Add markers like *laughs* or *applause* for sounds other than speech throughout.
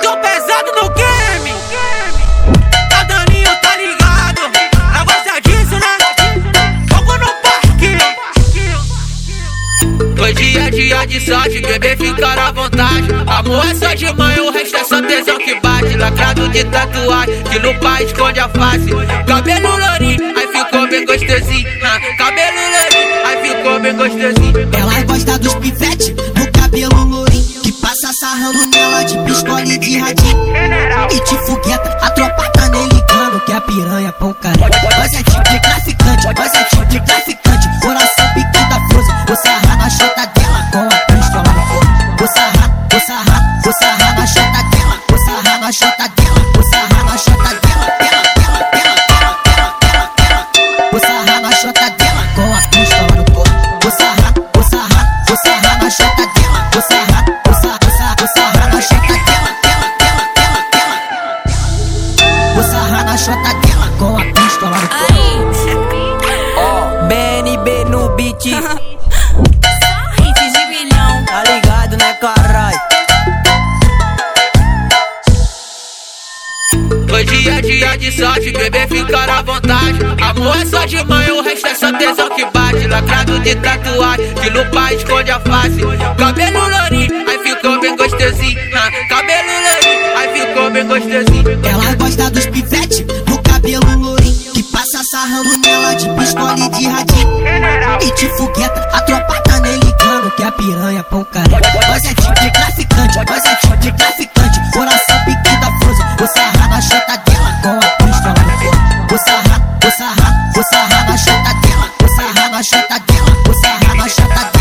Muito pesado no game. Tá daninho, tá ligado? Ela gosta disso, né? Fogo no parque. Foi dia, dia de sorte, bebê ficar à vontade. Amor é só de mãe, o resto é só tesão que bate. Lacrado de tatuagem, que no pai esconde a face. Cabelo lourinho, aí ficou bem gostosinho. Ah, cabelo lourinho, aí ficou bem gostosinho. Ela gosta dos pivete, pistola e de radinho. E de fogueta, a tropa tá nem ligando. Que a piranha pão careca. Nós é tipo na chota dela com a pistola no corpo. BNB no beat, *laughs* Só hits de milhão. tá ligado né caralho? Foi dia, dia de sorte, bebê ficar à vontade. Amor é só de mãe, o resto é só tesão que bate. Lacrado de tatuagem, que no pai esconde a face. Cabelo lourinho, aí ficou bem gostosinho. Bem gostosinho. Ela gosta dos pivete, do cabelo lourinho. Que passa sarrando nela de pistola e de radinho. E de fogueta, a tropa tá nem ligando. Que a piranha pão careca. Nós é tipo de traficante, nós é tipo de traficante. Coração pique da força, vou sarrar na chota dela com a pistola. Vou sarrar, vou sarrar, vou sarrar na chota dela. Vou sarrar na chota dela, vou sarrar na chota. Dela,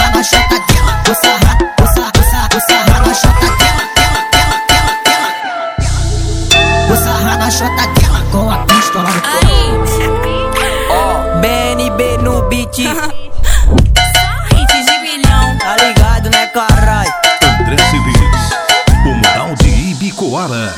quer na chota dela. Vou sarrar, vou sarrar, vou na chota dela, chota com a pistola no colo. BNB no beat. *laughs* Só de milhão. Tá ligado, né, caralho? André o moral de Ibicoara.